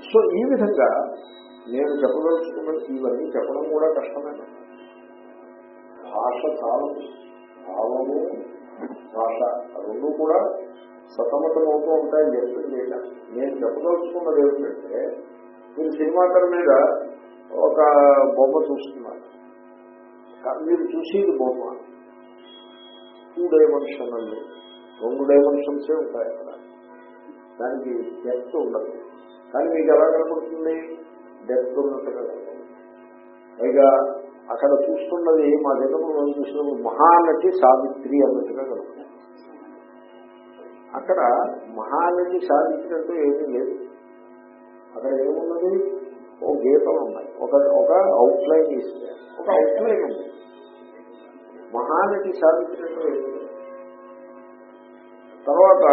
So ఈ విధంగా నేను చెప్పదలుచుకున్న ఇవన్నీ చెప్పడం కూడా కష్టమే. భాష చాలా భావము భాష రెండు కూడా సతమతమవుతూ ఉంటాయి చెప్తుంది చేయడానికి నేను చెప్పదలుచుకున్నది ఏమిటంటే మీరు సినిమా తెర మీద ఒక బొమ్మ చూస్తున్నారు. మీరు చూసేది బొమ్మ. టూ డైమెన్షనల్ రెండు డైమెన్షన్సే ఉంటాయి అక్కడ. దానికి డెప్త్ ఉండదు. కానీ మీకు ఎలా కనపడుతుంది? డెత్ ఉన్నట్టుగా పైగా అక్కడ చూస్తున్నది మా దగ్గర మనం చూసినప్పుడు మహానటి సావిత్రి అన్నట్టుగా కనపడుతుంది. అక్కడ మహానటి సావిత్రి అంటే ఏమీ లేదు. అక్కడ ఏమున్నది? ఓ గీతలు ఉన్నాయి ఒక ఒక అవుట్లైన్ ఇస్తే ఒక అవుట్లైన్ ఉంది. మహానటి సావిత్రి అంటే ఏమీ లేదు. తర్వాత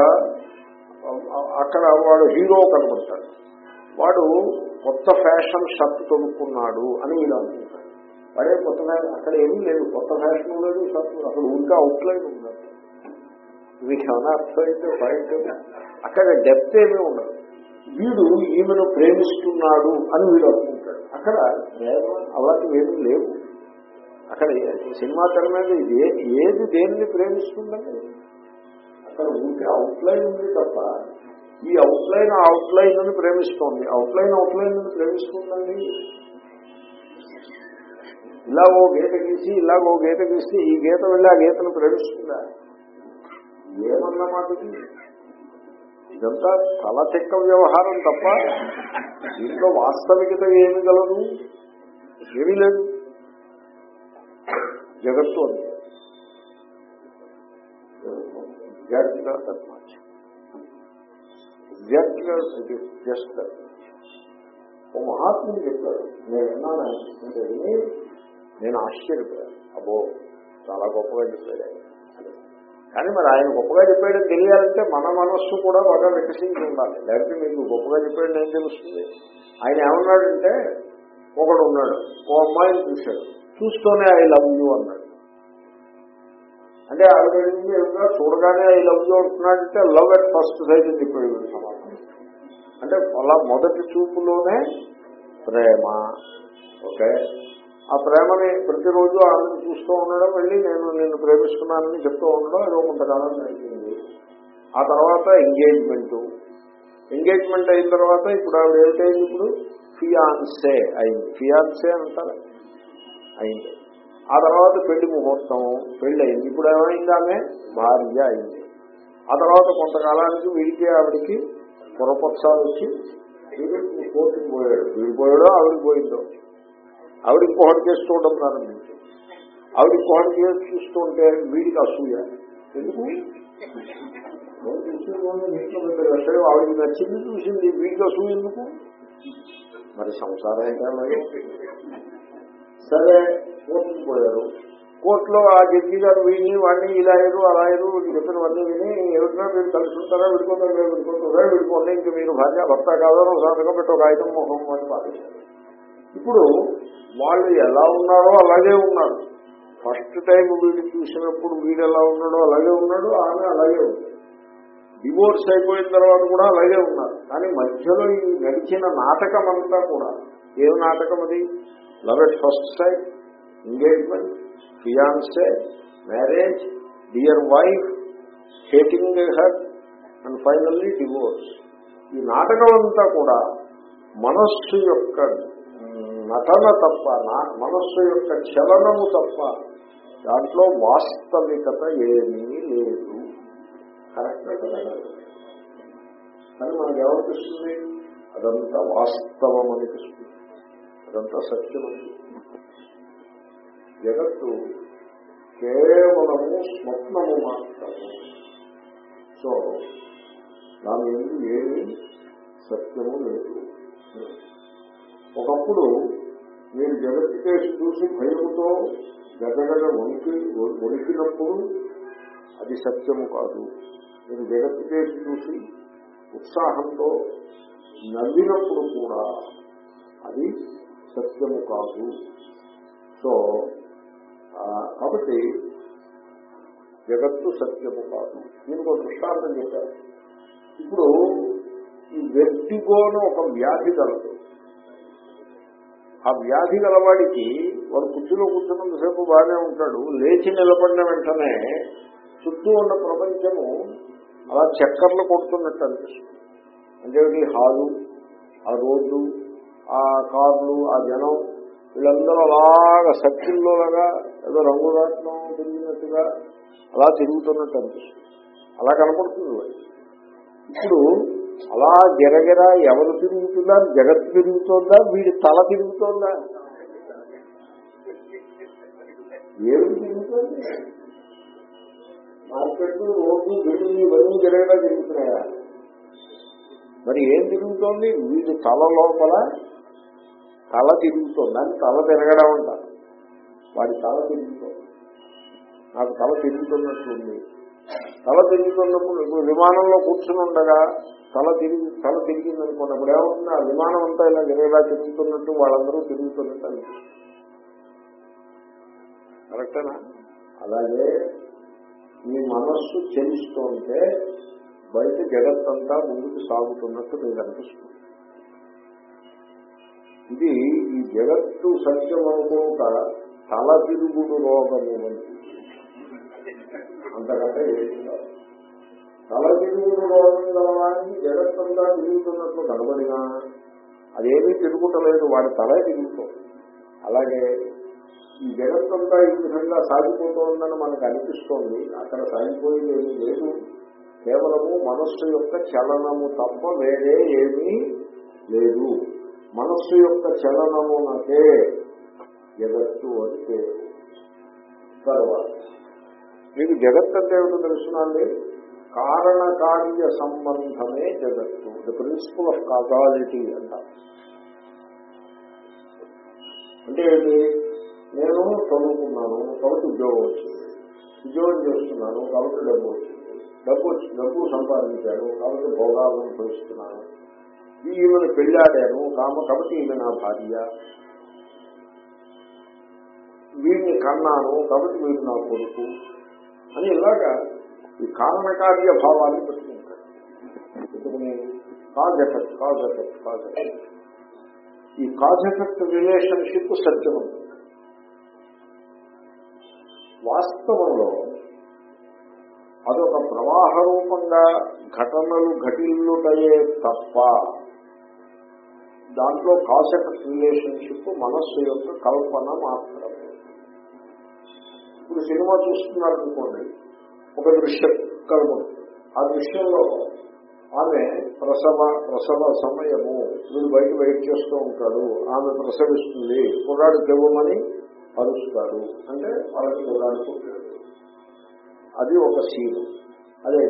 అక్కడ వాడు హీరో కనబడతాడు వాడు కొత్త ఫ్యాషన్ షర్ట్ కొనుక్కున్నాడు అని వీళ్ళు అనుకుంటారు వాడే కొత్త ఫ్యాషన్ అక్కడ ఏమీ లేదు కొత్త ఫ్యాషన్ లేదు షర్ట్ అక్కడ ఊరికే అవుట్లైన్ ఉండదు మీకు ఏమైనా అర్థమైతే పాయింట్ అక్కడ డెప్త్ ఏమీ ఉండదు. వీడు ఈమెను ప్రేమిస్తున్నాడు అని వీడు అనుకుంటాడు. అక్కడ ప్రేమ అలాంటివి ఏమీ లేవు అక్కడ సినిమా తెర మీద ఇది ఏది దేన్ని ప్రేమిస్తుందండి అక్కడ ఉంటే అవుట్లైన్ ఉంది తప్ప ఈ అవుట్లైన్ అవుట్లైన్ అని ప్రేమిస్తోంది. అవుట్లైన్ అవుట్లైన్ అని ప్రేమిస్తుందండి. ఇలా ఓ గీత గీసి ఇలా ఓ గీత గీసి ఈ గీత వెళ్ళి ఆ గీతను ప్రేమిస్తుందా? ఏమన్నమాట ఇదంతా తల చెక్క వ్యవహారం తప్ప దీంట్లో వాస్తవికత ఏమి గలదు? ఏమీ లేదు. జగత్తు అంతే. ఎగ్జాక్ట్ గా దట్ మచ్ జస్ట్ ఓ మహాత్ముడు చెప్పాడు నేను విన్నాను అంటే విని నేను ఆశ్చర్యపోయాను. అబ్బో చాలా గొప్పగా చెప్పాడు ఆయన. కానీ మరి ఆయన గొప్పగా చెప్పాడని తెలియాలంటే మన మనస్సు కూడా బాగా వికసించి ఉండాలి. లేకపోతే మీకు గొప్పగా చెప్పాడని ఏం తెలుస్తుంది? ఆయన ఏమన్నాడంటే ఒకడు ఉన్నాడు ఓ అమ్మాయిని చూశాడు. చూస్తూనే ఐ లవ్ యూ అన్నాడు. అంటే ఆవిడ చూడగానే ఐ లవ్ యూ అంటున్నాడంటే లవ్ అట్ ఫస్ట్ సైజ్ అని చెప్పాడు సమాధానం అంటే అలా మొదటి చూపులోనే ప్రేమ. ఓకే? ఆ ప్రేమని ప్రతిరోజు ఆమెను చూస్తూ ఉండడం వెళ్ళి నేను నిన్ను ప్రేమిస్తున్నానని చెప్తూ ఉండడం ఏదో కొంతకాలం జరిగింది ఆ తర్వాత ఎంగేజ్మెంట్. ఎంగేజ్మెంట్ అయిన తర్వాత ఇప్పుడు ఆవిడ ఏమిటైంది ఇప్పుడు? ఫియాన్సే అయింది. ఫియాన్సే అంటారు? అయింది. ఆ తర్వాత పెళ్ళి ముహూర్తం పెళ్ళి అయింది ఇప్పుడు ఏమైంది ఆమె భార్య అయింది. ఆ తర్వాత కొంతకాలానికి వీడికి ఆవిడికి పురపక్షాలు వచ్చి కోర్టుకు పోయాడు. వీడు పోయాడో ఆవిడికి పోయిందో? ఆవిడ ఇంకొకటి చేసి చూడడం ప్రారంభించి ఆవిడ ఇంకొకటి చేసి చూస్తుంటే వీడికి అసూయ. ఎందుకు? ఆవిడకి నచ్చింది చూసింది. వీడికి అసూయ ఎందుకు? మరి సంసారం అయితే సరే. కోర్టుకు పోయారు కోర్టులో ఆ జడ్జి గారు వీడిని వాడిని ఇలా అయ్యారు అలా అయ్యారు చెప్పినవన్నీ విని ఎవరినా మీరు కలుసుకుంటారా విడిపోతారు మీరు విడిపోతారా విడిపోండి ఇంక మీరు భార్య భర్త కాదని సంతకం పెట్టి ఒక ఐటమ్ మొహం అని పాటించారు ఇప్పుడు వాళ్ళు ఎలా ఉన్నారో అలాగే ఉన్నారు ఫస్ట్ టైం వీడు చూసినప్పుడు వీడు ఎలా ఉన్నాడో అలాగే ఉన్నాడు ఆమె అలాగే ఉంది. డివోర్స్ అయిపోయిన తర్వాత కూడా అలాగే ఉన్నారు. కానీ మధ్యలో ఈ నడిచిన నాటకం అంతా కూడా ఏం నాటకం అది love at first sight engagement fiancee marriage dear wife hating her and finally divorce ఈ నాటకం అంతా కూడా మనస్సు యొక్క నటన తప్ప నా- మనస్సు యొక్క చలనము తప్ప దాంట్లో వాస్తవికత ఏమీ లేదు. కరెక్ట్ కానీ మనకు ఏమనిపిస్తుంది? అదంతా వాస్తవం అనిపిస్తుంది అదంతా సత్యం అనిపిస్తుంది. జగత్తు కేవలము స్వప్నము మాత్రము. సో దాని ఎందు ఏమి సత్యము లేదు. ఒకప్పుడు మీరు జగత్తు కేసు చూసి భయముతో గజగజ వణికి వణికినప్పుడు అది సత్యము కాదు. మీరు జగత్తు కేసు చూసి ఉత్సాహంతో నవ్వినప్పుడు కూడా అది సత్యము కాదు. సో కాబట్టి జగత్తు సత్యము కాదు. దీనికి ఒక దృష్టాంతం చెప్పారు ఇప్పుడు ఈ వ్యక్తిగోను ఒక వ్యాధి కలదు. ఆ వ్యాధి గలవాడికి వాడు కుర్చీలో కూర్చున్నంతసేపు బాగానే ఉంటాడు. లేచి నిలబడిన వెంటనే చుట్టూ ఉన్న ప్రపంచము అలా చక్కర్లు కొడుతున్నట్టు అనిపిస్తుంది. అంటే హాలు ఆ రోడ్డు ఆ కార్లు ఆ జనం వీళ్ళందరూ అలాగా సర్కిల్లోలాగా ఏదో రంగురాట్నం తిరిగినట్టుగా అలా తిరుగుతున్నట్టు అనిపిస్తుంది. అలా కనపడుతుంది ఇప్పుడు అలా గిరగిర ఎవరు తిరుగుతుందా? జగత్ తిరుగుతోందా? వీడి తల తిరుగుతోందా? ఏమి తిరుగుతుంది. మార్కెట్ రోడ్డు బిల్డింగ్ ఇవన్నీ గిరగిరా తిరుగుతున్నాయా? మరి ఏం తిరుగుతోంది? వీడి తల లోపల తల తిరుగుతుంది. దాన్ని తల తిరగడం అంటారు వాడి తల తిరుగుతుంది. నాకు తల తిరుగుతున్నట్లుంది తల తిరుగుతున్నప్పుడు ఇప్పుడు విమానంలో కూర్చుని ఉండగా తల తిరిగి తల తిరిగింది అనుకున్నప్పుడు ఏమవుతుంది? ఆ విమానం అంతా ఇలా గిరగిరా తిరుగుతున్నట్టు వాళ్ళందరూ తిరుగుతున్నట్టు అనిపిస్తుంది. కరెక్టేనా? అలాగే మీ మనస్సు చెలిస్తుంటే బయట జగత్తంతా ముందుకు సాగుతున్నట్టు మీకు అనిపిస్తుంది. ఇది ఈ జగత్తు సత్యం అనుకుంటా తల తిరుగుడు రోగము అంతకంటే తల తిరుగుడు రోగం గలవాడిని జగత్తంతా తిరుగుతున్నట్లు కనబడినా అదేమీ తిరుగుతలేదు వాడి తలే తిరుగుతుంది. అలాగే ఈ జగత్తంతా ఈ విధంగా సాగిపోతుందని మనకు అనిపిస్తోంది అక్కడ సాగిపోయేది ఏమీ లేదు. కేవలము మనస్సు యొక్క చలనము తప్ప వేరే ఏమీ లేదు. మనస్సు యొక్క చలనమునకే జగత్తు అంటే తర్వాత మీకు జగత్ అంటే ఏమిటో తెలుసునండి కారణకార్య సంబంధమే జగత్తు. ద ప్రిన్సిపల్ ఆఫ్ కాజాలిటీ అంటారు అంటే ఏంటి నేను చదువుకున్నాను కాబట్టి ఉద్యోగం వచ్చింది. ఉద్యోగం చేస్తున్నాను కాబట్టి డబ్బు వచ్చింది. డబ్బు డబ్బు సంపాదించాను కాబట్టి భోగాలను అనుభవిస్తున్నాను ఈమెను పెళ్ళాడాను. కామ కాబట్టి ఈమె నా భార్య. వీడిని కన్నాను కాబట్టి వీడు నా కొడుకు అని ఇలాగా ఈ కారణకార్య భావాన్ని పెట్టుకుంటాడు పెట్టుకుని cause effect cause effect cause effect. ఈ కాజ్ ఎఫెక్ట్ రిలేషన్షిప్ సత్యం వాస్తవంలో అదొక ప్రవాహ రూపంగా ఘటనలు ఘటిల్లుటయే తప్ప దాంట్లో కాజ్ ఎఫెక్ట్ రిలేషన్షిప్ మనస్సు యొక్క కల్పన మాత్రమే. ఇప్పుడు సినిమా చూస్తున్నారు అనుకోండి ఒక దృశ్యం కలపడుతుంది ఆ దృశ్యంలో ఆమె ప్రసవ ప్రసవ సమయము వీడు బయట వెయిట్ చేస్తూ ఉంటాడు ఆమె ప్రసవిస్తుంది కుర్రాడు దివ్వమని అరుస్తాడు అంటే వాళ్ళకి కుర్రాడు అది ఒక సీన్. అదే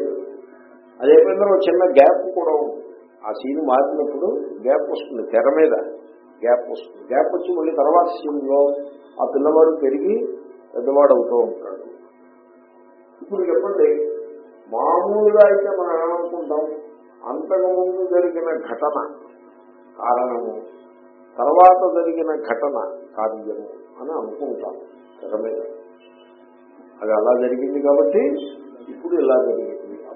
అదే ఒక చిన్న గ్యాప్ కూడా ఉంది. ఆ సీన్ మారినప్పుడు గ్యాప్ వస్తుంది తెర మీద గ్యాప్ వస్తుంది. గ్యాప్ వచ్చి మళ్ళీ తర్వాత సీన్లో ఆ పిల్లవాడు పెరిగి పెద్దవాడు అవుతూ ఉంటాడు. ఇప్పుడు చెప్పండి మామూలుగా అయితే మనం ఏమనుకుంటాం? అంతకుముందు జరిగిన ఘటన కారణము తర్వాత జరిగిన ఘటన కార్యము అని అనుకుంటాం తెర మీద. అది అలా జరిగింది కాబట్టి ఇప్పుడు ఇలా జరిగింది.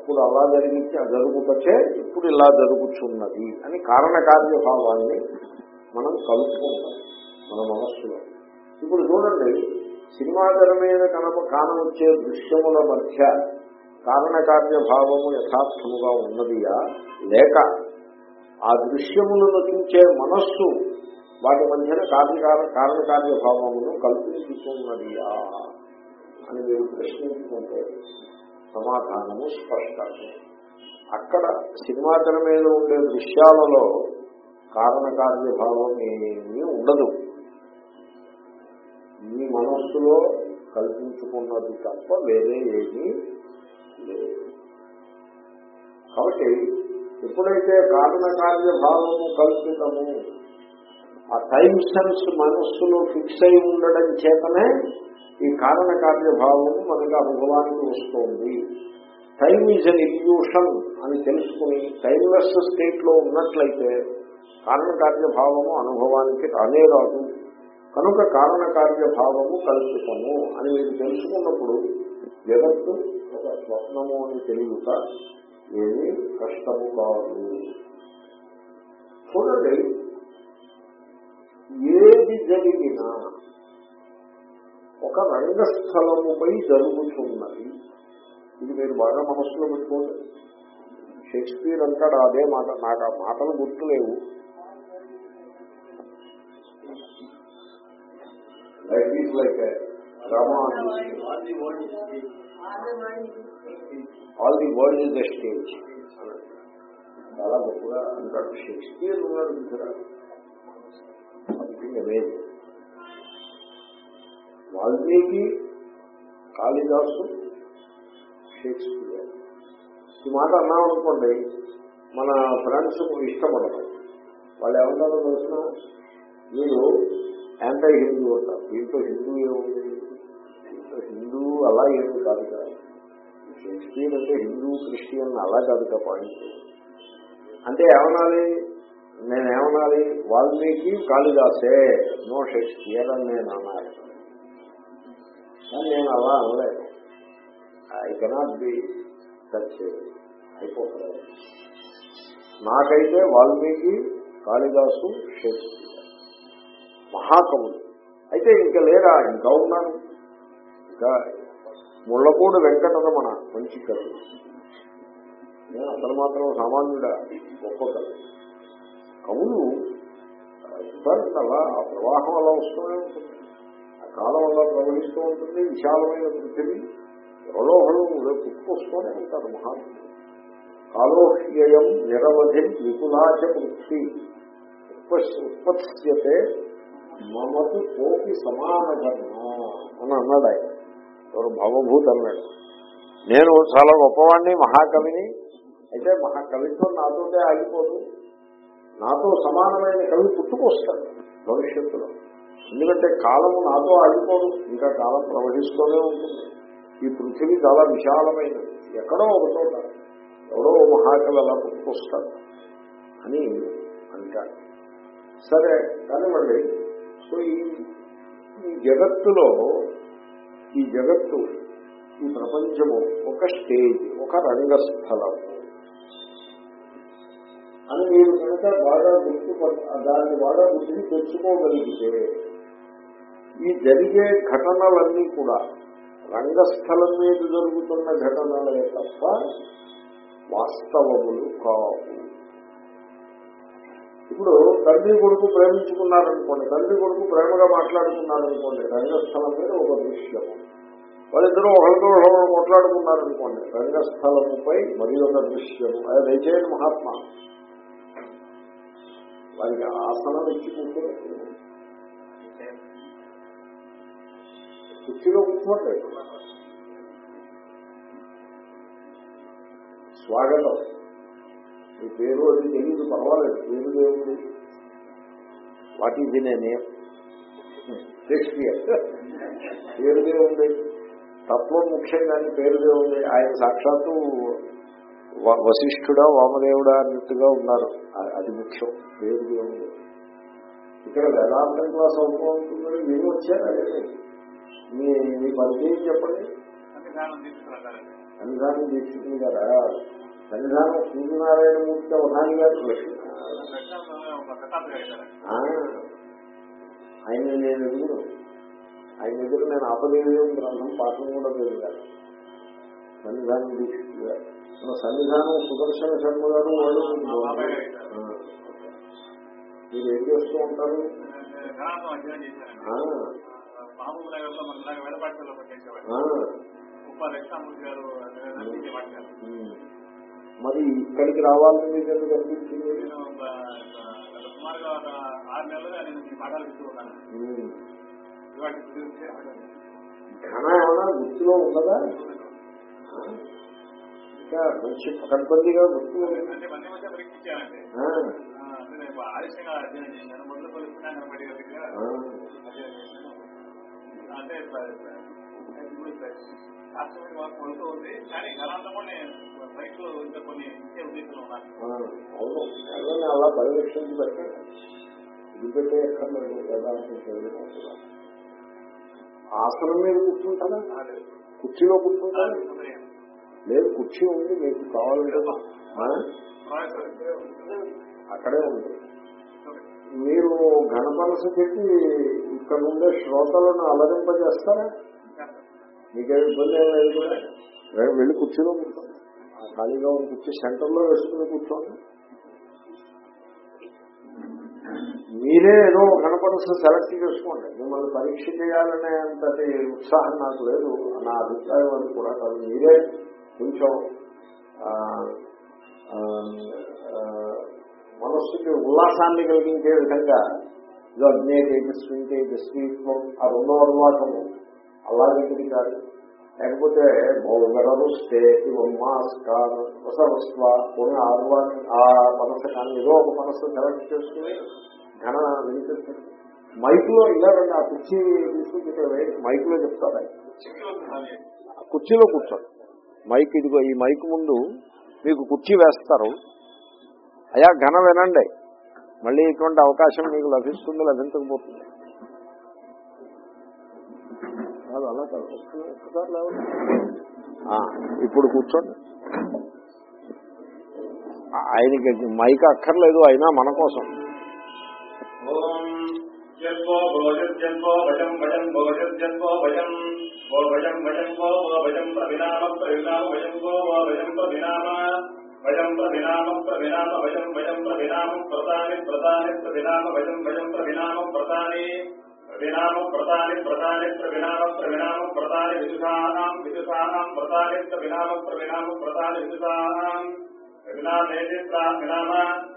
అప్పుడు అలా జరిగించి జరుగుతచే ఇప్పుడు ఇలా జరుగుతున్నది అని కారణకార్యభావాన్ని మనం కలుపుకుంటాం మన మనస్సులో. ఇప్పుడు చూడండి సినిమా తెర మీద కనప కానవచ్చే దృశ్యముల మధ్య కారణకార్యభావము యథార్థముగా ఉన్నదియా? లేక ఆ దృశ్యములను చూచే మనస్సు వాటి మధ్యన కార్యకార కారణకార్యభావమును కల్పించుతున్నదియా అని మీరు ప్రశ్నించుకుంటే సమాధానము స్పష్టమే. అక్కడ సినిమా తెర మీద ఉండే దృశ్యాలలో కారణకార్యభావం ఏమీ ఉండదు. మీ మనస్సులో కల్పించుకున్నది తప్ప వేరే ఏమీ లేదు. కాబట్టి ఎప్పుడైతే కారణకార్యభావము కల్పితము ఆ టైం సెన్స్ మనస్సులో ఫిక్స్ అయి ఉండడం చేతనే ఈ కారణ భావము మనకి అనుభవానికి వస్తుంది. టైం ఈజ్ అన్ ఇల్యూషన్ అని తెలుసుకుని టైమ్లెస్ స్టేట్లో ఉన్నట్లయితే కారణ భావము అనుభవానికి రానే రాదు. కనుక కారణ భావము కల్పితము అని మీరు తెలుసుకున్నప్పుడు జగత్తు ఒక స్వప్నము అని తెలియక ఏమీ కష్టము కాదు. చూడండి ఏది జరిగినా ఒక రంగస్థలముపై జరుగుతున్నది. ఇది మీరు బాగా మనస్సులో పెట్టుకోండి. షేక్స్పియర్ అంటాడు అదే మాట నాకు ఆ మాటలు గుర్తులేవు. Is like drama all the world is the stage చాలా గొప్పగా అంటాడు షేక్స్పియర్ ఉన్నాడు చూసారా వాల్మీకి కాళిదాసు షేక్స్పియర్. ఈ మాట అన్నామనుకోండి మన ఫ్రెండ్స్ ఇష్టపడతారు వాళ్ళు ఏమంటారో తెలిసిన మీరు యాంటై హిందూ అంటారు దీంట్లో హిందూ ఏముంది? దీంట్లో హిందూ అలా ఏమి కాదు కదా. షేక్స్పియర్ అంటే హిందూ క్రిస్టియన్ అలా కాదు కదా పాయింట్. అంటే ఏమనాలి? నేనేమనాలి? వాల్మీకి కాళిదాసే. నో షేక్స్పియర్ అని నేను అన్నాను కానీ నేను అలా అనలేదు ఐ కెనాట్ బి టచ్ అయిపోతుంది నాకైతే వాల్మీకి కాళిదాసు షేక్స్పియర్ మహాకవులు అయితే ఇంకా లేరా? ఇంకా ఉన్నాను ఇంకా ముళ్ళపూడి వెంకటరమణ మంచి కవి. నేను అతను మాత్రం సామాన్యుడా గొప్ప కవి. కవులు ఉంటారు అలా ఆ ప్రవాహం అలా వస్తూనే ఉంటుంది. ఆ కాలం అలా ప్రవహిస్తూ ఉంటుంది విశాలమైన పృథివీ ఎవరో ఒకళ్ళు పుట్టుకొస్తూనే ఉంటారు మహాత్ములు. కాలోహ్యయం నిరవధి విపులాచ వృత్తి ఉత్పత్స్యతే మమకు కోపి సమాన ధర్మ అని అన్నాడు ఆయన. ఎవరు భవభూతి అన్నాడు. నేను చాలా గొప్పవాడిని మహాకవిని. అయితే మహాకవిత్వం నాతోటే ఆగిపోదు. నాతో సమానమైన కవి పుట్టుకొస్తాడు భవిష్యత్తులో. ఎందుకంటే కాలము నాతో ఆగిపోదు ఇంకా కాలం ప్రవహిస్తూనే ఉంటుంది. ఈ పృథివీ చాలా విశాలమైనది. ఎక్కడో ఒక చోట ఎవడో మహాకవి అలా పుట్టుకొస్తాడు అని అంటాడు. సరే కానివ్వండి సో ఈ ఈ జగత్తులో ఈ జగత్తు ఈ ప్రపంచము ఒక స్టేజ్ ఒక రంగస్థలం. అని మీరు కనుక బాగా గుర్తు దాన్ని బాగా గుర్తిని తెచ్చుకోగలిగితే ఈ జరిగే ఘటనలన్నీ కూడా రంగస్థలం మీద జరుగుతున్న ఘటనలే తప్ప వాస్తవములు కావు. ఇప్పుడు తండ్రి కొడుకు ప్రేమించుకున్నారనుకోండి తండ్రి కొడుకు ప్రేమగా మాట్లాడుకున్నారనుకోండి రంగస్థలం మీద ఒక దృశ్యం వాళ్ళిద్దరూ ఒకరితో ఒకరు కొట్లాడుకున్నారనుకోండి రంగస్థలముపై మరి ఒక దృశ్యం అది దయచేయండి మహాత్మ. వారికి ఆసనం ఇచ్చి కూర్చోలేదు కుర్చీలో కూర్చోండి స్వాగతం. మీ పేరు అది తెలియదు పర్వాలేదు. పేరు దేవుడు what is in name? Shakespeare. పేరు దేవుంది తత్వం ముఖ్యం కానీ పేరుదే ఉంది ఆయన సాక్షాత్తు వశిష్ఠుడా వామదేవుడా అన్నట్టుగా ఉన్నారు. అది ముఖ్యం. దేవుంది ఇక్కడ వేదాంతం క్లాస్ అవుతుందని మీరు వచ్చారా? మీ మీ పరిచయం చెప్పండి. సన్నిధానం తీసుకుంది కదా సన్నిధానం సూర్యనారాయణ మూర్తి అవధాని గారు ఆయన నేను ఎదురు. ఆయన ఎదురు నేను ఆపదేయం గ్రంథం పాఠం కూడా పెరిగాను సన్నిధానం గారు మన సన్నిధానం సుదర్శన శర్మ గారు వాళ్ళు. మీరు ఏం చేస్తూ ఉంటారు? మహబూబ్ నగర్లో మన గారు. మరి ఇక్కడికి రావాలని మీకు ఎందుకు అనిపించింది? సుమారుగా ఆరు నెలలుగా నేను పాఠాలు ఘన ఏమైనా వృత్తిలో ఉన్నదా? ఇంకా మంచి పకడ్బందీగా. అంటే ఉంది. కానీ నేను ఇంకా కొన్ని ఇచ్చే ఉద్దేశంలో ఉన్నాను అలా పరిరక్షించి పెట్టండి. ఇది పెట్టే ఎక్కర్లేదు. వేదాంతం చదివినా కూడా. ఆసనం మీద కూర్చుంటారా. కుర్చీలో కూర్చుంటారా? అదే. లేదు కుర్చీ ఉంది మీకు కావాలంటే అక్కడే ఉంది. ఘనపనస చెప్పి ఇక్కడ ఉండే శ్రోతలను అలరింపజేస్తారా? మీకేం ఇబ్బంది ఏం లేదు. రే- వెళ్ళి కుర్చీలో కూర్చోండి. ఆ ఖాళీగా ఉన్న కుర్చీ సెంటర్లో వేసుకుని కూర్చోండి. మీరే ఏదో కనపడస సెలెక్ట్ చేసుకోండి. మిమ్మల్ని పరీక్ష చేయాలనే అంతటి ఉత్సాహం నాకు లేదు. నా అభిప్రాయం అది కూడా కాదు. మీరే కొంచెం మనస్సుకి ఉల్లాసాన్ని కలిగించే విధంగా ఇదో అగ్నే తేజస్వి తేజస్వీత్వం ఆ రెండో అనువాదము అలాగంటిది కాదు. లేకపోతే భౌగరము స్టేటి ఉమ్మాస్కారం రసవస్వ ఆ అనువాదం ఆ పనసకాన్ని ఏదో ఒక పనస సెలెక్ట్ చేసుకుని ఘన వినిపిస్తుంది. మైక్లో ఇలాగండి ఆ కుర్చీ తీసుకుని మైక్లో చెప్తారు కుర్చీలో కూర్చోండి. మైక్ ఇదిగో ఈ మైక్ ముందు మీకు కుర్చీ వేస్తారు. అయా ఘన వినండి. మళ్ళీ ఇటువంటి అవకాశం మీకు లభిస్తుంది లభించకపోతుంది. అలా ఇప్పుడు కూర్చోండి. ఆయనకి మైక్ అక్కర్లేదు అయినా మన కోసం. ఓం జన్మో భోజన్మో భజం భజం భోజన్మో భజం. ఓ భజం భజం ఓ భజం ప్రవినామ ప్రవినామ భజం ఓ భజం ప్రవినామ. భజం ప్రవినామ ప్రవినామ భజం భజం ప్రవినామ ప్రతాని ప్రతాని ప్రవినామ భజం భజం ప్రవినామ ప్రతాని ప్రవినామ ప్రతాని ప్రతాని ప్రవినామ ప్రవినామ ప్రతాని విదుషానాం విదుషానాం ప్రతాని ప్రవినామ ప్రవినామ ప్రతాని విదుషానాం. వినామేతి వినామ. ప్రధాన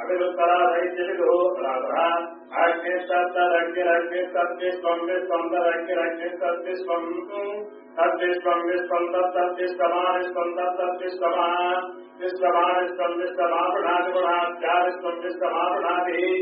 अभिरुत्तराधो राधा राज्य राज्य राज्य सत्य स्वाम्य स्पंद राज्य राज्य सत्य स्वम सत्य स्वाम्य स्पंद सत्य समान स्पंद सत्य समान समान स्पंद समावृणाद गुणाचार स्पंद समावृणादि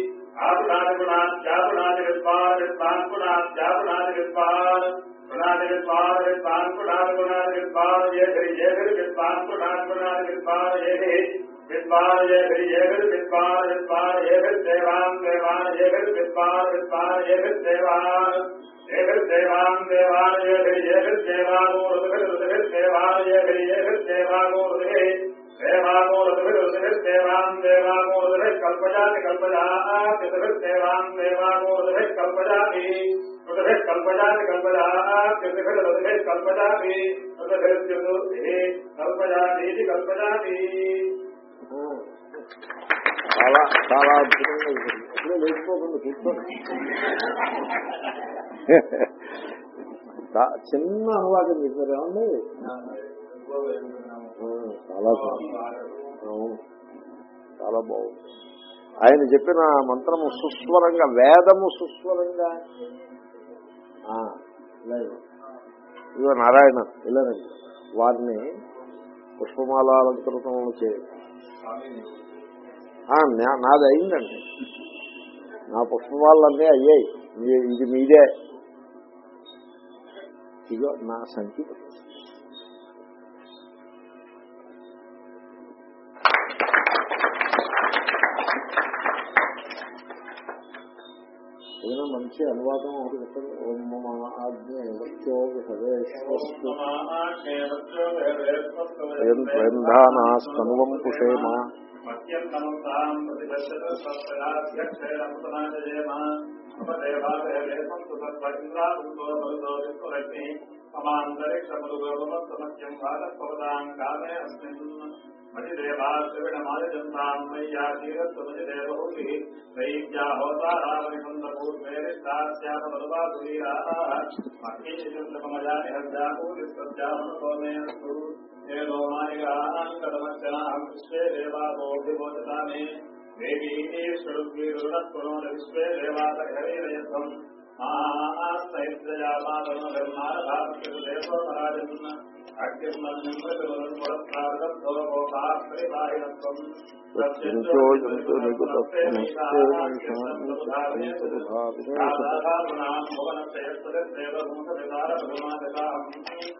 आगुणाद गुणाचागुणाद विद्वान विद्वान गुणाचागुणाद विद्वान गुणाद विद्वान विद्वान गुणाद गुणाद विद्वान ये ये विद्वान गुणाद गुणाद विद्वान ये வித்வான் ஏகல் ஏகல் வித்வான் வித்வான் ஏகல் தேவான் தேவான் ஏகல் வித்வான் வித்வான் ஏகல் தேவான். ஏகல் தேவான் தேவான் ஏகல் ஏகல் தேவானோருதுகள் ருதுகள் தேவான் ஏகல் ஏகல் தேவானோருதுகள் தேவானோருதுகள் ருதுகள் தேவான் தேவானோருதுகள் கல்பஜாமி கல்பஜாமி ருதுகள் தேவான் தேவானோருதுகள் கல்பஜாமி ருதுகள் கல்பஜாமி கல்பஜாமி ருதுகள் ருதுகள் கல்பஜாமி ருதுகள் கல்பஜாமி கல்பஜாமி చాలా చాలా అద్భుతంగా ఉంటుంది అసలు లేచిపోకుండా కూర్చోండి చిన్న అనువాదం చెప్పారు ఏమండి చాలా చాలా బాగుంది. ఆయన చెప్పిన మంత్రము సుస్వరంగా వేదము సుస్వరంగా ఆ, లేదు. ఇదిగో నారాయణ ఇలానండి వారిని పుష్పమాలాలంకృతంలో చేయండి చేయాలి నాది అయిందండి. నా పుష్పమాలన్నీ అయ్యాయి. ఇది మీదే. ఇగో నా సంఖ్య. ఏదైనా మంచి అనువాదం ఒకటి చెప్పండి ఓం మమ ఆజ్ఞ వృత్యో విషవేశ్వస్తు యంధానాస్తనువం కుషేమ విశ్వరగ్ని సమాంతరిక్షములుగోమత్సమత్యం భాగత్వదాం కామే అస్మిన్ मति देवास्त्रिण मादिजन्ताम् मय्या क्षीरत्वमति देवहूति वैद्या होताहावरिकन्दपूर्वेरिष्टास्यामनुवासुवीराः मह्येशन्द्रमजानि हर्जापूरिस्तस्यामनुकोमेन हे लोमानिगानाङ्कतमक्षणाहं विश्वे देवाभोधिभोजता मे देवीति स्वरुद्वीरुणत्वनो विश्वे देवातघरेरयध्वम् मा आस्तैत्रया मातनो धर्मारभावकृतदेवो पराजन् యథాత్ పురుషజానో మహిళస్సు పరిముఖస్తు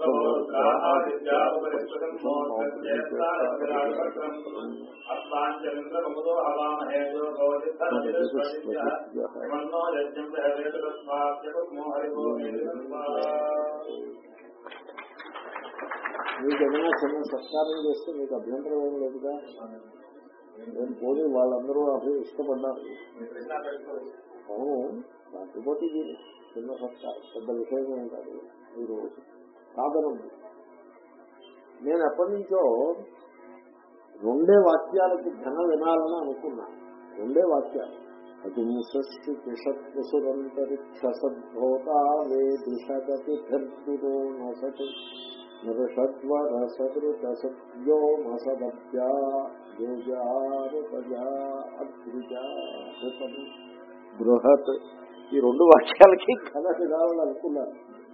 హరియస్తమ జయం లమానో మహారాజాః వేద సమత్రాపదే భవంతి సిద్ధామోపాధామేతాను అస్మాంచంద్రముదో హవామహేజో భవతి ధనమన్నో యజ్ఞం హరిభో మీకు ఏదైనా చిన్న సత్కారం చేస్తే మీకు అభ్యంతరం ఏం లేదుగా నేను పోనీ వాళ్ళందరూ అభి ఇష్టపడ్డారు అవును దాంతో చిన్న సత్కారం పెద్ద విషయం ఏం కాదు మీరు కాదనండి నేను ఎప్పటి నుంచో రెండే వాక్యాలకి ఘన వినాలని అనుకున్నా. రెండే వాక్యాలు. అహింసస్సు పిషత్సురంతరిక్షసద్భోత వే దిశగతి భర్తురో నసతి నిరషద్వరసదృతసద్యో బృహత్. ఈ రెండు వాక్యాలకి కథ వినాలని అనుకున్నాను.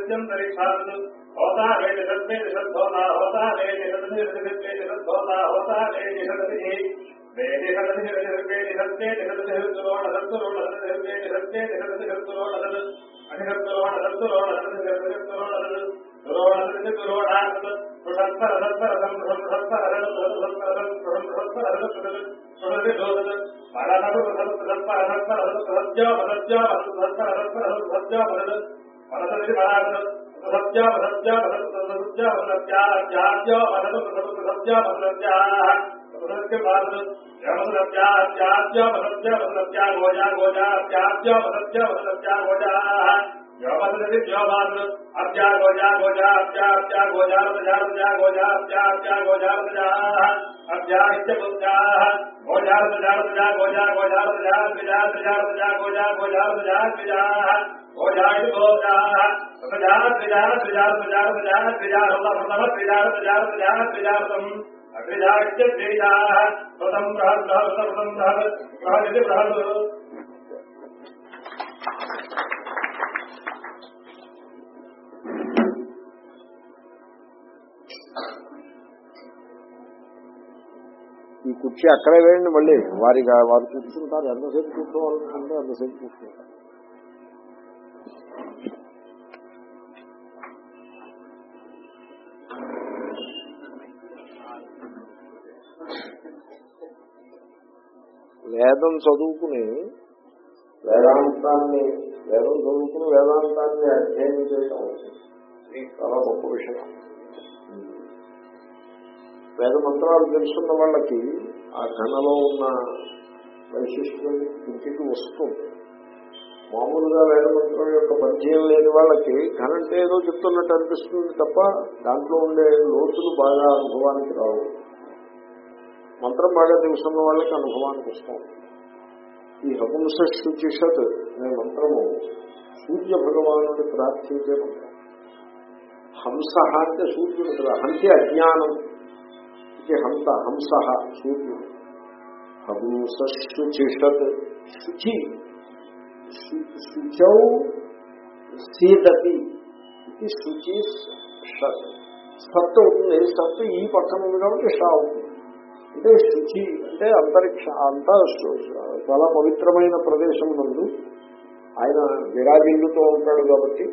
नित्यंतरिक्षात होता है निषद में निषद होता होता है निषद में निषद में निषद होता होता है निषद में वेदिषद निषद में निषद में निषद निषद रोण सत्व रोण सत निषद में निषद में निषद निषद रोण सत अनिषद रोण सत्व रोण सत निषद निषद रोण सत रोण सत रोण सत पृथत्पर सत्पर सं पृथत्पर सं पृथत्पर सं पृथत्पर सं पृथत्पर सं पृथत्पर सं पृथत्पर सं पृथत्पर सं पृथत्पर सं पृथत्पर सं पृथत्पर सं पृथत्पर सं गोजा गोजा गोजा गोजा गोजा गोजा गोजा गोजा गोजा ఇది గోజా ప్రజా ప్రజా ప్రజా ప్రజా ప్రజా ప్రజా హృద హృదమ ప్రజా ప్రజా ప్రజా ప్రజాతం అగ్రజా ఇత్య ప్రజా హృదం బృహద్ బృహద్ హృదం బృహద్ బృహద్ ఇది బృహద్ ఈ కుర్చీ అక్కడే వేయండి మళ్ళీ వారిగా వారు కూర్చుంటారు ఎంతసేపు కూర్చోవాలనుకుంటే అంతసేపు కూర్చుంటారు వేదం చదువుకుని వేదాంతాన్ని వేదం చదువుకుని వేదాంతాన్ని అధ్యయనం చేయడం చాలా గొప్ప విషయం. వేద మంత్రాలు తెలుసుకున్న వాళ్ళకి ఆ ఘనలో ఉన్న వైశిష్ట్యం ఇంటికి వస్తుంది. మామూలుగా వేదమంత్రం యొక్క పరిచయం లేని వాళ్ళకి ఘన ఏదో చెప్తున్నట్టు అనిపిస్తుంది తప్ప దాంట్లో ఉండే లోతులు బాగా అనుభవానికి రావు. మంత్రం బాగా తెలుసున్న వాళ్ళకి అనుభవానికి వస్తాం. ఈ హపుంస శుచిషత్ అనే మంత్రము సూర్య భగవానుడి ప్రార్థించే మంత్రం. హంస అంటే సూర్యుడు కదా హంతే అజ్ఞానం. ఇది హంత హంస సూర్యుడు. హంస శుచిషత్ శుచి శుచౌ సీదతి ఇది శుచి షత్ సత్ అవుతుంది సత్ ఈ పక్కన ఉంది కాబట్టి షా అవుతుంది అంటే శుచి అంటే అంతరిక్ష అంతా చాలా పవిత్రమైన ప్రదేశం నందు ఆయన విరాజిల్లుతో ఉంటాడు కాబట్టి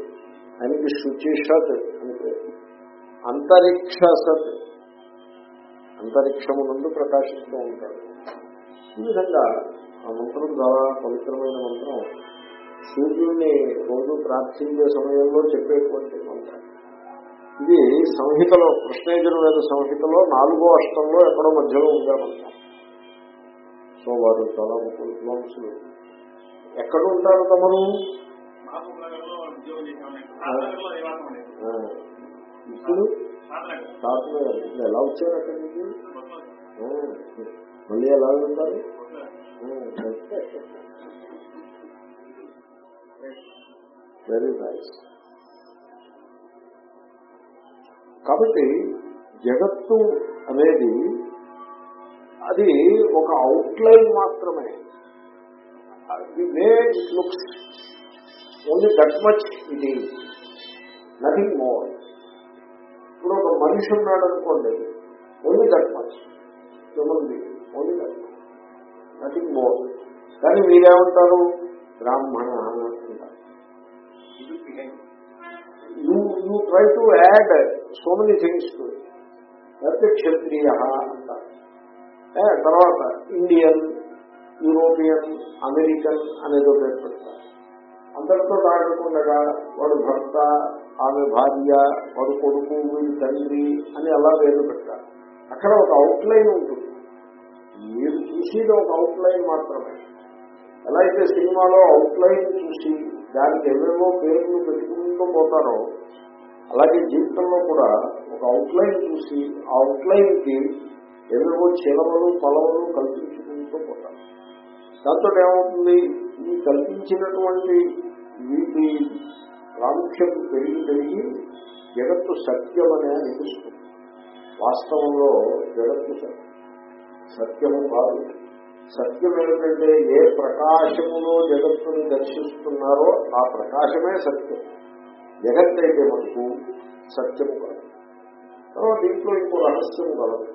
ఆయనకి శుచి షత్ అని పేరు. అంతరిక్ష సత్. అంతరిక్షము నుండి ప్రకాశిస్తూ ఉంటాడు. ఈ విధంగా ఆ మంత్రం చాలా పవిత్రమైన మంత్రం. సూర్యుడిని రోజు ప్రార్థించే సమయంలో చెప్పేటువంటి మంత్రం. ఇది సంహితలో కృష్ణయజుర్వేద సంహితలో నాలుగో అష్టంలో ఎక్కడో మధ్యలో ఉందామంటాం సో వారు చాలా గొప్ప విద్వాంసులు ఎక్కడ ఉంటారు ఆ. ఇప్పుడు ఎలా వచ్చారు అక్కడి నుంచి. మళ్ళీ ఎలా ఉంటారు? వెరీ నైస్ కాబట్టి జగత్తు అనేది అది ఒక అవుట్లైన్ మాత్రమే. We looks only that much ఇది నథింగ్ మోర్ ఇప్పుడు ఒక మనిషి ఉన్నాడు అనుకోండి only that much only that much nothing more కానీ మీరేమంటారు? బ్రాహ్మణ you you try to add so many things to లేకపోతే క్షత్రియ అంటారు. తర్వాత ఇండియన్ యూరోపియన్ అమెరికన్ అనేదో పేరు పెడతారు. అందరితో తాగకుండా వాడు భర్త ఆమె భార్య వాడు కొడుకు వీడి తండ్రి అని అలా పేరు పెట్టారు అక్కడ ఒక అవుట్లైన్ ఉంటుంది. మీరు చూసేది ఒక అవుట్లైన్ మాత్రమే. ఎలా అయితే సినిమాలో అవుట్లైన్ చూసి దానికి ఏవేవో పేర్లు పెట్టుకుంటూ పోతారో అలాగే జీవితంలో కూడా ఒక అవుట్లైన్ చూసి ఆ అవుట్లైన్కి ఏవేవో చిలవలు పొలవలు కల్పించుకుంటూ పోతారు. దాంతో ఏమవుతుంది? ఈ కల్పించినటువంటి వీటి ప్రాముఖ్యత పెరిగి పెరిగి జగత్తు సత్యం అనే అనిపిస్తుంది. వాస్తవంలో జగత్తు సత్యం. సత్యము కాదు. సత్యం ఏమిటంటే ఏ ప్రకాశములో జగత్తుని దర్శిస్తున్నారో ఆ ప్రకాశమే సత్యం. జగత్ అయితే మనకు సత్యము కాదు. తర్వాత దీంట్లో ఇంకో రహస్యం కలదు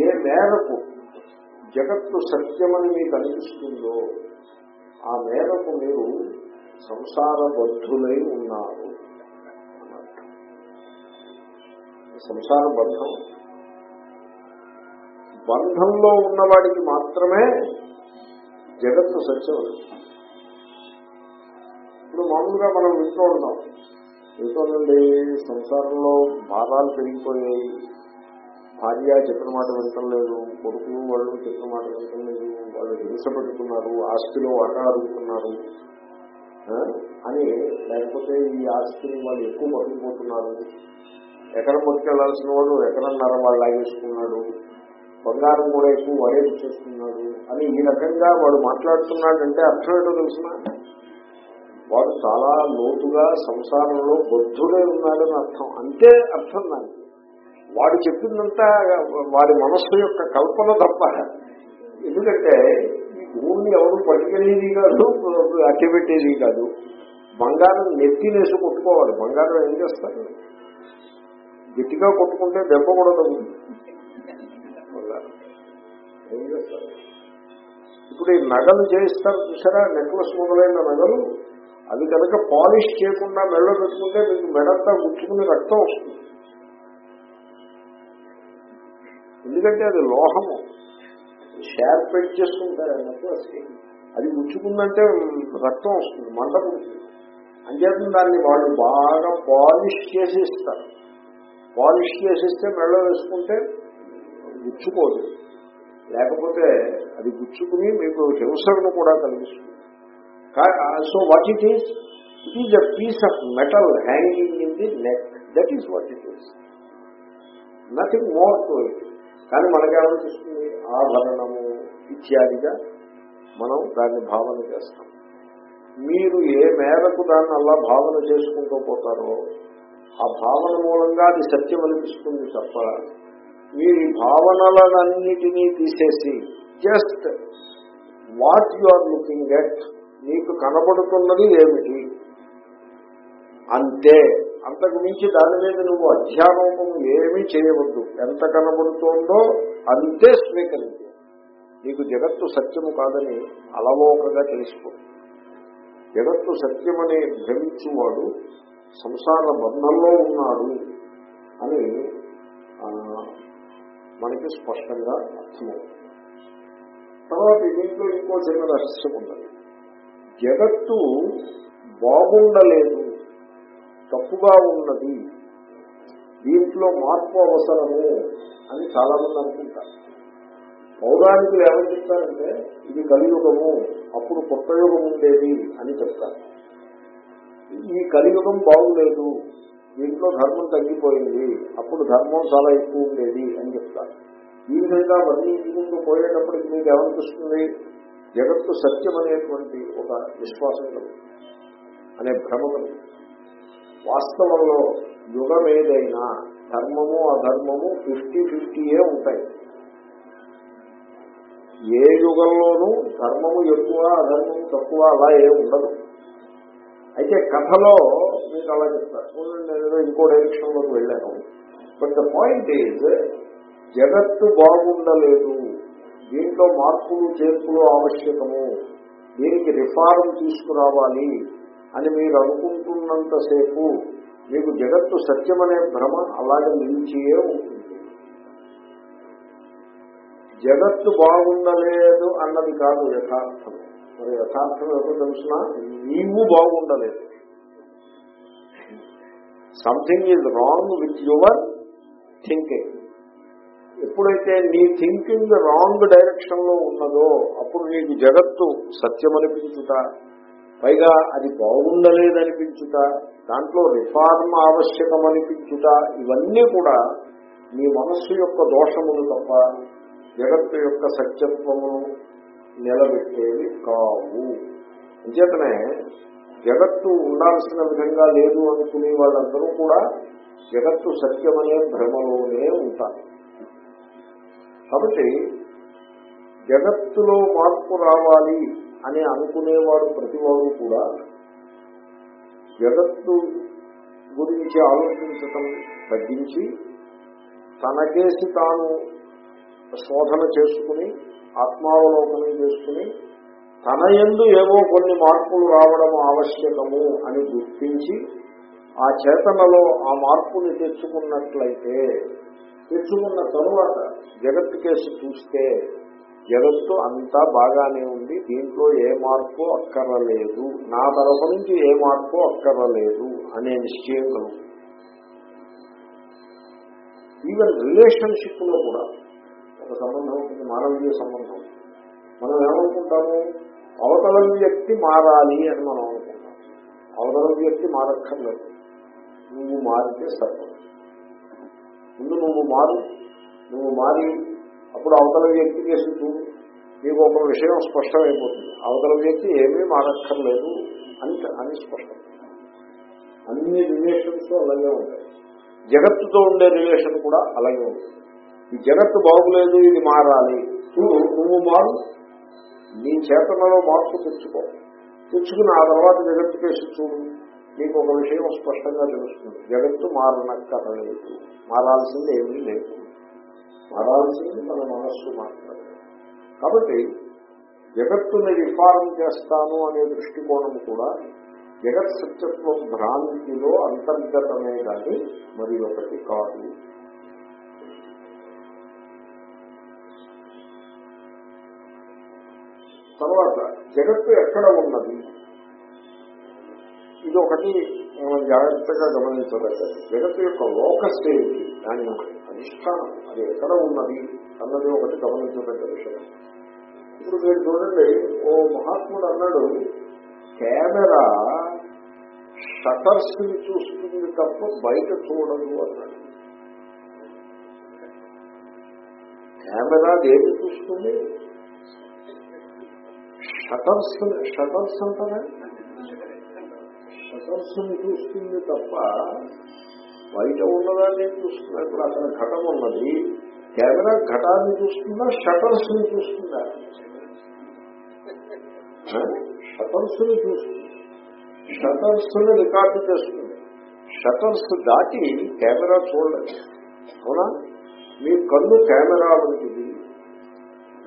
ఏ మేరకు జగత్తు సత్యమని మీకు అనిపిస్తుందో ఆ మేరకు మీరు సంసార బద్ధులై ఉన్నారు సంసార బంధం బంధంలో ఉన్నవాడికి మాత్రమే జగత్తు సత్యం. ఇప్పుడు మామూలుగా మనం వింటూ ఉన్నాం. వింటోనండి సంసారంలో భారాలు పెరిగిపోయాయి. భార్య చెప్పిన మాట వినటం లేదు కొడుకులు వాళ్ళు చెప్పిన మాట వినటం లేదు వాళ్ళు హింస పెట్టుకున్నారు ఆస్తిలో వాటా అడుగుతున్నారు అని లేకపోతే ఈ ఆస్తిని వాళ్ళు ఎక్కువ పట్టుకుపోతున్నారు ఎక్కడ పట్టుకెళ్ళాల్సిన వాడు ఎకరన్నర వాళ్ళు లాగేసుకున్నాడు. బంగారం కూడా ఎక్కువ వరేపు చేస్తున్నాడు అని ఈ రకంగా వాడు మాట్లాడుతున్నాడంటే అర్థం ఏంటో తెలిసిన? వాడు చాలా లోతుగా సంసారంలో బుద్ధుడే ఉన్నాడని అర్థం. అంతే అర్థం దానికి వాడు చెప్పిందంతా వాడి మనస్సు యొక్క కల్పన తప్ప. ఎందుకంటే భూమిని ఎవరు పట్టుకెళ్ళేది కాదు అట్టబెట్టేది కాదు. బంగారం నెత్తినేసి కొట్టుకోవాలి. బంగారం ఏం చేస్తారు? గట్టిగా కొట్టుకుంటే దెబ్బ కూడా తగ్గుతుంది బంగారం ఏం చేస్తారు? ఇప్పుడు ఈ నగలు చేయిస్తారు చూసారా? నెక్లెస్ మొదలైన నగలు. అవి కనుక పాలిష్ చేయకుండా మెడ పెట్టుకుంటే మీకు మెడంతా గుచ్చుకుని రక్తం వస్తుంది. ఎందుకంటే అది లోహము. షేర్ పెట్ చేసుకుంటారు నెక్లెస్ అది గుచ్చుకుందంటే రక్తం వస్తుంది మంట పుడుతుంది. అంచేతం దాన్ని వాళ్ళు బాగా పాలిష్ చేసి ఇస్తారు పాలిష్ చేసిస్తే మెడ వేసుకుంటే గుచ్చుకోదు. లేకపోతే అది గుచ్చుకుని మీకు హింసను కూడా కలిగిస్తుంది. So what it is it is a piece of metal hanging in the neck that is what it is nothing more to it కానీ మనకేమనిపిస్తుంది ఆభరణము ఇత్యాదిగా మనం దాన్ని భావన చేస్తాం. మీరు ఏ మేరకు దాన్ని అలా భావన చేసుకుంటూ పోతారో ఆ భావన మూలంగా అది సత్యం అనిపిస్తుంది తప్ప మీరు భావనలన్నిటినీ తీసేసి just what you are looking at నీకు కనబడుతున్నది ఏమిటి? అంతే. అంతకు మించి దాని మీద నువ్వు అధ్యారోపం ఏమీ చేయవద్దు. ఎంత కనబడుతోందో అంతే స్వీకరించు. నీకు జగత్తు సత్యము కాదని అలవోకగా తెలుసుకో. జగత్తు సత్యమని భ్రమించువాడు సంసార బంధంలో ఉన్నాడు అని మనకి స్పష్టంగా అర్థమవుతుంది. తర్వాత దీంట్లో ఇంకో చిన్న రహస్యం ఉన్నది. జగత్తు బాగుండలేదు తప్పుగా ఉన్నది దీంట్లో మార్పు అవసరము అని చాలా మంది అనుకుంటారు. పౌరాణికులు ఏమని చెప్తారంటే ఇది కలియుగము అప్పుడు కొత్త యుగం ఉండేది అని చెప్తారు. ఈ కలియుగం బాగులేదు దీంట్లో ధర్మం తగ్గిపోయింది అప్పుడు ధర్మం చాలా ఎక్కువ ఉండేది అని చెప్తారు. ఈ విధంగా వర్ణించుకుంటూ పోయేటప్పటికి మీకు ఏమనిపిస్తుంది? జగత్తు సత్యం అనేటువంటి ఒక విశ్వాసం కలుగుతుంది అనే భ్రమ కలుగుతుంది వాస్తవంలో యుగం ఏదైనా ధర్మము అధర్మము ఫిఫ్టీ ఫిఫ్టీయే ఉంటాయి. ఏ యుగంలోనూ ధర్మము ఎక్కువ అధర్మము తక్కువ అలా ఏ ఉండదు. అయితే కథలో మీకు అలా చెప్తారు చూడండి నేను ఇంకో డైరెక్షన్లోకి వెళ్ళాను. బట్ ద పాయింట్ ఈజ్ జగత్తు బాగుండలేదు. దీంట్లో మార్పులు చేర్పులు ఆవశ్యకము. దీనికి రిఫార్మ్ తీసుకురావాలి అని మీరు అనుకుంటున్నంతసేపు మీకు జగత్తు సత్యమనే భ్రమ అలాగే నిలిచియే ఉంటుంది. జగత్తు బాగుండలేదు అన్నది కాదు యథార్థం మరి యథార్థం ఎప్పుడు తెలుసిన? నీవు బాగుండలేదు. Something is wrong with your thinking ఎప్పుడైతే నీ థింకింగ్ రాంగ్ డైరెక్షన్లో ఉన్నదో అప్పుడు నీకు జగత్తు సత్యం అనిపించుట పైగా అది బాగుండలేదనిపించుట దాంట్లో రిఫార్మ్ ఆవశ్యకం అనిపించుట ఇవన్నీ కూడా నీ మనస్సు యొక్క దోషములు తప్ప జగత్తు యొక్క సత్యత్వమును నిలబెట్టేవి కావు. అంచేతనే జగత్తు ఉండాల్సిన విధంగా లేదు అనుకునే వాళ్ళందరూ కూడా జగత్తు సత్యమనే భ్రమలోనే ఉంటారు. కాబట్టి జగత్తులో మార్పు రావాలి అని అనుకునేవాడు ప్రతివాడు కూడా జగత్తు గురించి ఆలోచించటం తగ్గించి తనకేసి తాను శోధన చేసుకుని ఆత్మావలోకనం చేసుకుని తన ఎందు ఏవో కొన్ని మార్పులు రావడం ఆవశ్యకము అని గుర్తించి ఆ చేతనలో ఆ మార్పుని తెచ్చుకున్నట్లయితే తెచ్చుకున్న తరువాత జగత్ కేసు చూస్తే జగత్తు అంతా బాగానే ఉంది దీంట్లో ఏ మార్పు అక్కర్లేదు నా తరపు నుంచి ఏ మార్పు అక్కర్లేదు అనే నిశ్చయం కలుగుతుంది. ఈవెన్ రిలేషన్షిప్లో కూడా ఒక సంబంధం ఉంటుంది మానవీయ సంబంధం. మనం ఏమనుకుంటాము? అవతల వ్యక్తి మారాలి అని మనం అనుకుంటాం. అవతల వ్యక్తి మారక్కర్లేదు. నువ్వు మారితే సరిపడు ముందు నువ్వు మారు నువ్వు మారి అప్పుడు అవతల వ్యక్తి చేసి నీకు ఒక విషయం స్పష్టమైపోతుంది. అవతల వ్యక్తి ఏమీ మారక్కర్లేదు అని అని స్పష్టం. అన్ని రిలేషన్స్ అలాగే ఉంటాయి. జగత్తుతో ఉండే రిలేషన్ కూడా అలాగే ఉంటుంది. ఈ జగత్తు బాగులేదు ఇది మారాలి. చూడు నువ్వు మారు నీ చేతనలో మార్పు తెచ్చుకో. తెచ్చుకుని ఆ తర్వాత జగత్తు కేసు చూడు. నీకు ఒక విషయం స్పష్టంగా తెలుస్తుంది. జగత్తు మారనక్కర్లేదు. మారాల్సింది ఏమీ లేదు. మారాల్సింది మన మనస్సు మాత్రమే. కాబట్టి జగత్తుని రిఫార్మ్ చేస్తాను అనే దృష్టికోణం కూడా జగత్ సత్యత్వం భ్రాంతిలో అంతర్గతమే కానీ మరి ఒకటి కాదు. జగత్తు ఎక్కడ ఉన్నది? ఇది ఒకటి మనం జాగ్రత్తగా గమనించదగ్గది. జగత్తు యొక్క లోకస్ ఏమిటి? దాని అధిష్టానం అది ఎక్కడ ఉన్నది అన్నది ఒకటి గమనించదగ్గ విషయం. ఇప్పుడు మీరు చూడండి ఓ మహాత్ముడు అన్నాడు కెమెరా షటర్స్ని చూస్తుంది తప్ప బయట చూడదు అన్నాడు. కెమెరా దేన్ని చూస్తుంది? షటర్స్ షటర్స్ అంటారా షటర్స్ చూస్తుంది తప్ప బయట ఉన్నదాన్ని చూస్తుంది ఇప్పుడు అక్కడ ఘటం ఉన్నది. కెమెరా ఘటాన్ని చూస్తుందా షటర్స్ని చూస్తుందా? షటర్స్ని చూస్తుంది. షటర్స్ని రికార్డు చేస్తుంది. షటర్స్ దాటి కెమెరా చూడలేదు. అవునా? మీ కన్ను కెమెరా వంటిది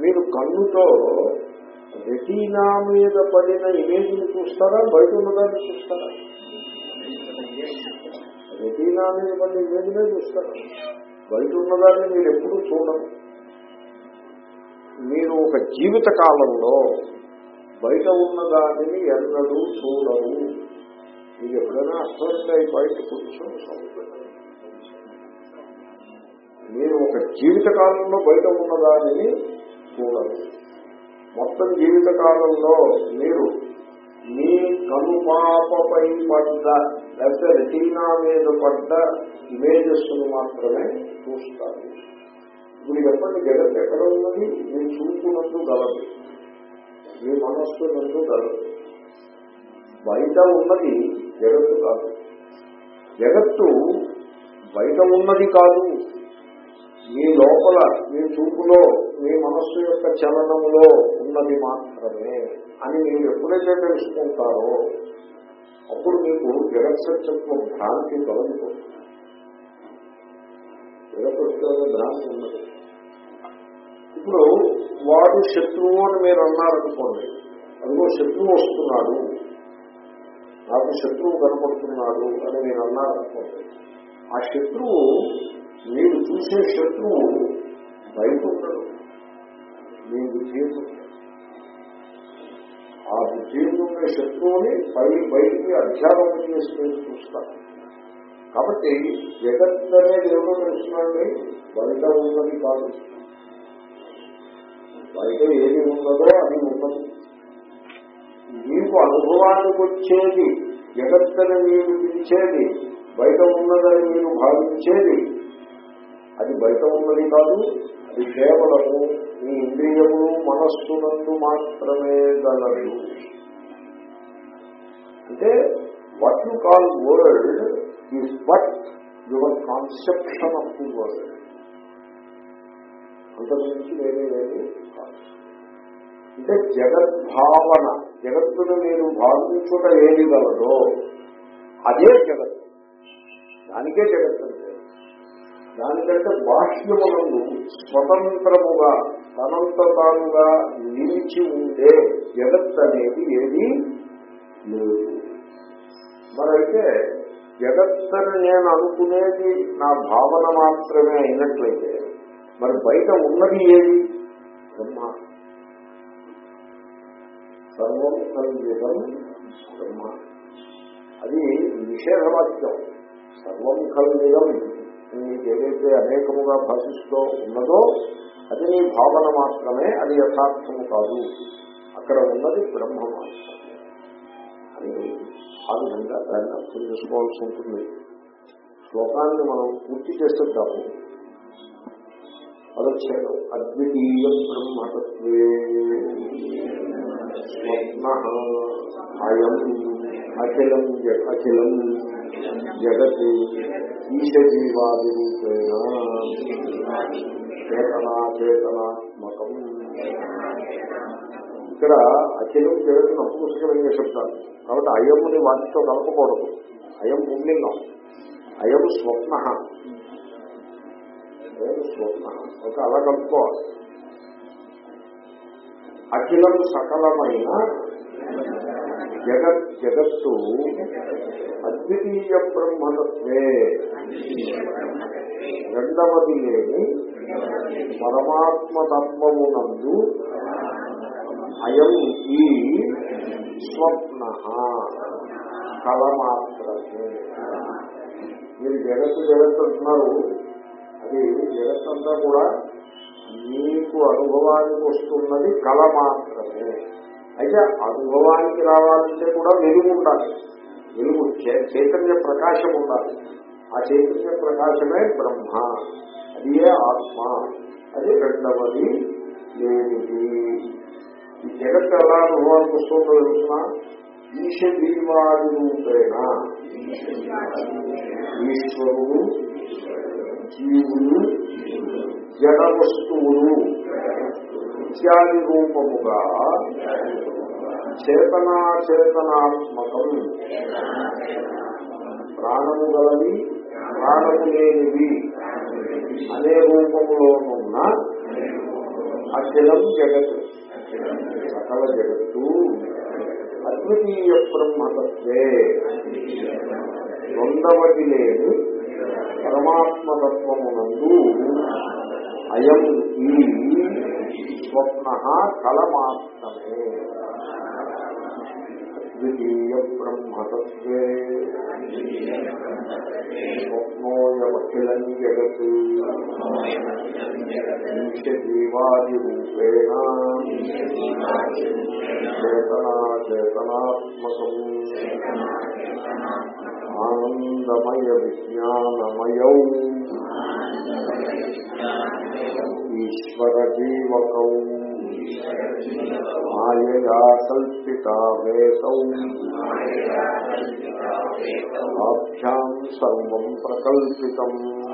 మీరు కన్నుతో రెటీనా మీద పడిన ఇమేజ్ని చూస్తారా? బయట ఉన్నదాన్ని చూస్తారా? రెటీనా మీద పడిన ఇమేజ్నే చూస్తారా? బయట ఉన్నదాన్ని మీరు ఎప్పుడు చూడరు. మీరు ఒక జీవిత కాలంలో బయట ఉన్న దానిని ఎన్నడూ చూడరు. మీకు ఎప్పుడైనా అర్థమైతే ఈ బయట కొంచెం మీరు ఒక జీవిత కాలంలో బయట ఉన్న దానిని చూడరు. మొత్తం జీవిత కాలంలో మీరు మీ కనుపాపపై పడ్డ లేకపోతే రెటీనా మీద పడ్డ ఇమేజెస్ మాత్రమే చూస్తారు. ఇప్పుడు చెప్పండి జగత్ ఎక్కడ ఉన్నది? మీ చూపునందు గలదు. మీ మనస్సు నందు గలదు. బయట ఉన్నది జగత్తు కాదు. జగత్తు బయట ఉన్నది కాదు. మీ లోపల మీ చూపులో మీ మనస్సు యొక్క చలనములో ఉన్నది మాత్రమే అని మీరు ఎప్పుడైతే తెలుసుకుంటారో అప్పుడు మీకు జగత్ భ్రాంతి తొలగిపోతుంది. జగత్ భ్రాంతి ఉన్నది. ఇప్పుడు వాడు శత్రువు అని మీరు అన్నారనుకోండి అందులో శత్రువు వస్తున్నాడు నాకు శత్రువు కనపడుతున్నాడు అని నేను అన్నారనుకోండి ఆ శత్రువు మీరు చూసే శత్రువు బయట ఉంటాడు మీ బుద్ధి ఆ బుద్ధి ఉండే శత్రువుని పై బయటికి అధ్యాపనం చేసి మీరు చూస్తారు. కాబట్టి జగత్ అనేది ఎవరో తెలుస్తున్నాండి బయట ఉన్నది కాదు. బయట ఏది ఉన్నదో అది ఉన్నది. మీకు అనుభవానికి వచ్చేది జగత్తని మీరు పిలిచేది బయట ఉన్నదని మీరు భావించేది అది బయట ఉన్నది కాదు అది కేవలము ఈ ఇంద్రియములు మనస్సునందు మాత్రమే గలదు అంటే what you call world is but your conception of the world అంతకుమించి వేరే వేరే అంటే జగద్భావన జగత్తును మీరు భావించుట ఏది గలదో అదే జగత్తు. దానికే జగత్తు అంటే. దానికంటే బాహ్యమునందు స్వతంత్రముగా తనంత తానుగా నిలిచి ఉండే జగత్ అనేది ఏది లేదు. మరైతే జగత్తని నేను అనుకునేది నా భావన మాత్రమే అయినట్లయితే మరి బయట ఉన్నది ఏది? బ్రహ్మ. సర్వం కల్విదం బ్రహ్మ. అది నిషేధవాక్యం. సర్వం కల్విదం నీకు ఏదైతే అనేకముగా భాషిస్తూ ఉన్నదో అది నీ భావన మాత్రమే అది యథార్థము కాదు. అక్కడ ఉన్నది బ్రహ్మ మాత్రమే. అని ఆ విధంగా దాన్ని అర్థం చేసుకోవాల్సి ఉంటుంది. శ్లోకాన్ని మనం పూర్తి చేసేద్దాము. అదొచ్చాడు అద్వితీయ బ్రహ్మతత్వే. స్వప్న అయం అఖిలం అఖిలం. జగత్ ఈశజీవాది చేతనాచేతనాత్మకం ఇక్కడ అఖిలం జగత్ నపుంసకలింగ శబ్దాలు కాబట్టి అయముని వాటితో కలపకూడదు. అయం పుణ్యం అయం స్వప్న. స్వప్న. ఒక అలా కలుపుకోవాలి. అఖిలం సకలమైన జగత్ జగత్తు అద్వితీయ బ్రహ్మతత్వే. రెండవది లేని పరమాత్మతత్వమునందు అయం ఈ స్వప్న కళ మాత్రమే మీరు జగత్తు జగత్తు అంటున్నారు. అది జగత్తంతా కూడా మీకు అనుభవానికి వస్తున్నది కళ మాత్రమే అయితే అనుభవానికి రావాలంటే కూడా వెలుగు ఉండాలి. వెలుగు చైతన్య ప్రకాశం ఉండాలి. ఆ చైతన్య ప్రకాశమే బ్రహ్మ. అది ఆత్మ? అది రెండవది లేనిది ఈ జగత్ ఎలా అనుభవానికి వస్తుందో తెలుసిన ఈశ దీవాది రూపేణ. ఈశ్వరుడు జీవులు జడ వస్తువులు ఇత్యాది రూపముగా చేతనాచేతనాత్మకం ప్రాణము గలవి ప్రాణము లేనివి అనే రూపములోనున్న అఖిలం జగత్ సకల జగత్తు అద్వితీయ బ్రహ్మతత్వే. రెండవది లేని పరమాత్మతత్వమునందు అయం ఈ స్వప్న కళ మాత్రమే అద్వితీయ బ్రహ్మతత్వే స్వప్నోయమఖిలం జగత్ జీవాది రూపేణ చేతనా చేతనాత్మకం ఆనందమయ విజ్ఞానమయౌ ఈశ్వర జీవకౌ మాయయా కల్పితావేతౌ ఆభ్యాం సర్వం ప్రకల్పితం.